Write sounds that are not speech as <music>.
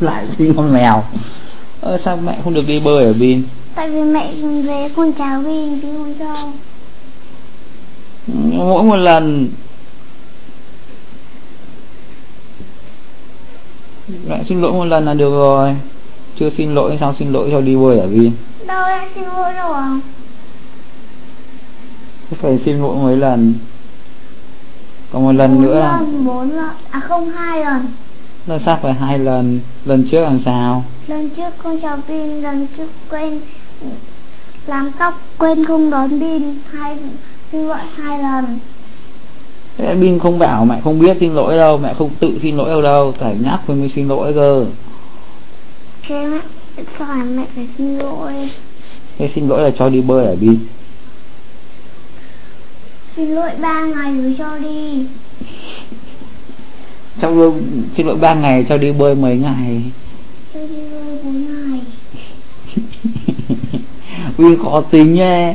lại sinh con mèo. Ờ, sao mẹ không được đi bơi ở bin? Tại vì mẹ về con chào bin chứ không cho. Mỗi một lần. Mẹ xin lỗi một lần là được rồi. Chưa xin lỗi sao xin lỗi cho đi bơi ở bin? Đâu em xin lỗi à phải xin lỗi mấy lần. Còn một lần nữa. là bốn lần. À không hai lần là sao phải hai lần lần trước làm sao? Lần trước con chào pin lần trước quên làm tóc quên không đón pin hai xin lỗi hai lần. Thế Bin không bảo mẹ không biết xin lỗi đâu Mẹ không tự xin lỗi đâu đâu Phải nhắc với mới xin lỗi cơ. Thế mẹ Sao mẹ phải xin lỗi. Thế xin lỗi là cho đi bơi ở Bin Xin lỗi ba ngày rồi cho đi Trong xin lỗi ba ngày cho đi bơi mấy ngày? Cho đi bơi bốn ngày. <laughs> Bin khó tính nhé